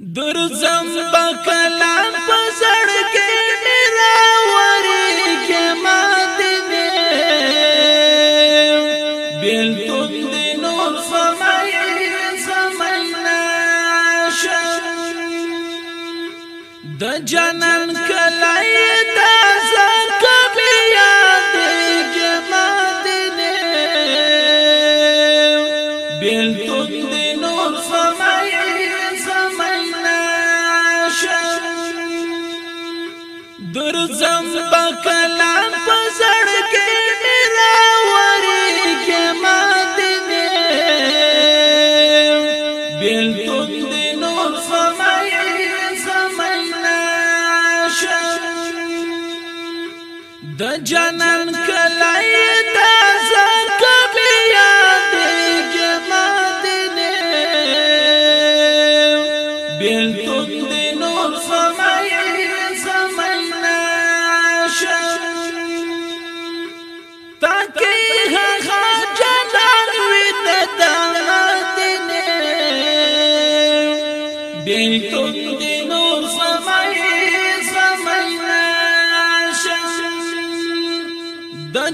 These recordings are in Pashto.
درزم بکلا پسړ کې میرا ورې کې مات دې بل تم دې نور سمای سمای ناشم د جنت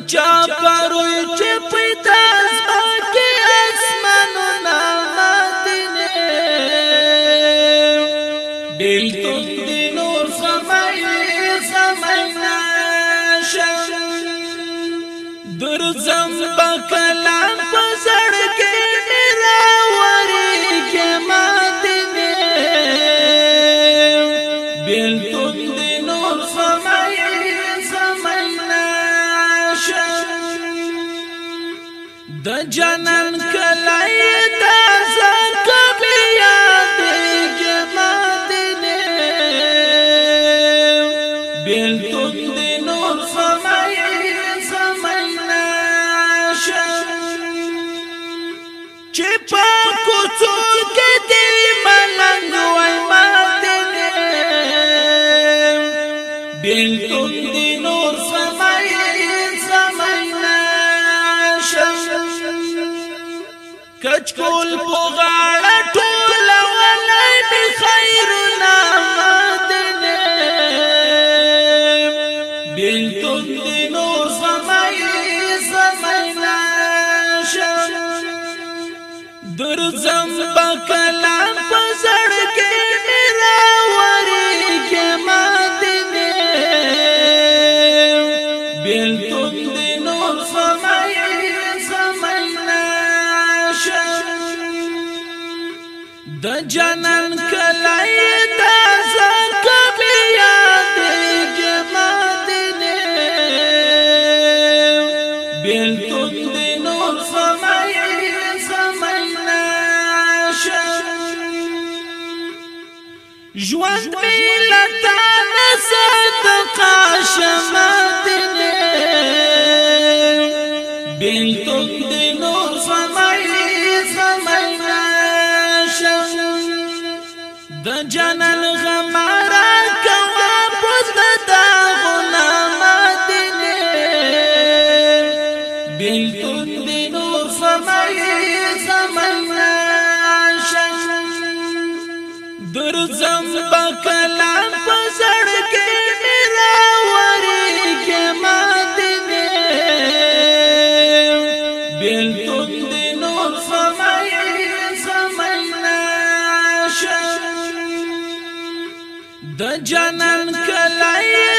چا پروي چې پیدا زمکه اسمانونه ماتنه بیلتون دی نور سمای سمای ناشم درزم پکلام چې په کوڅو کې دې ملنګ وای ماته دې بلتون دې نور سمای سمای ناشم کچ کول په غاړه ټول ونه دې خیرونه زم په کلام په زړ کې میرا ژوند می لتا نصدق شمدنه بیلتون دی نور سمای سمای ناشم د جنل د جنن کلای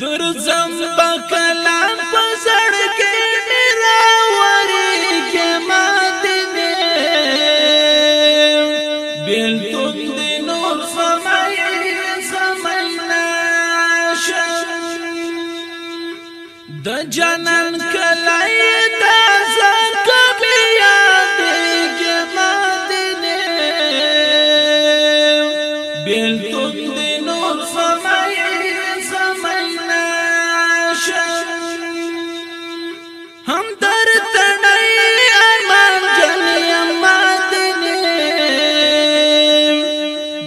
درځم بکلان پسړ کې میرا وری کې مات دې بل تو دې نور سمای سمای ناشم د جنا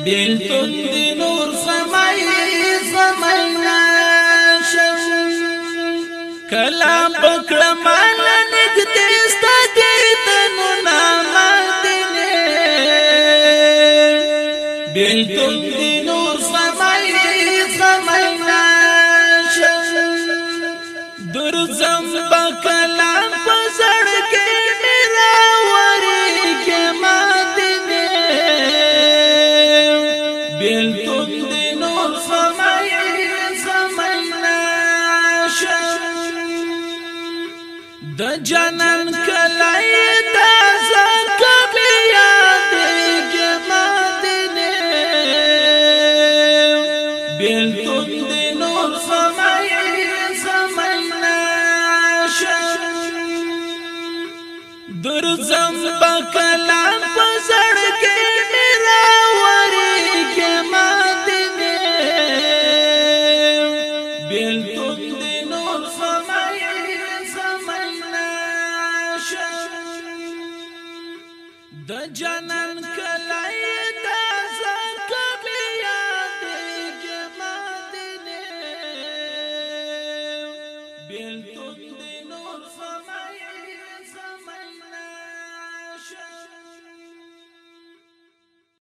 بیلتون دی نور سمای سمای ناشم کلام پکڑا مالا نگدیستا دیتنو ناماتنے بیلتون دی د جنن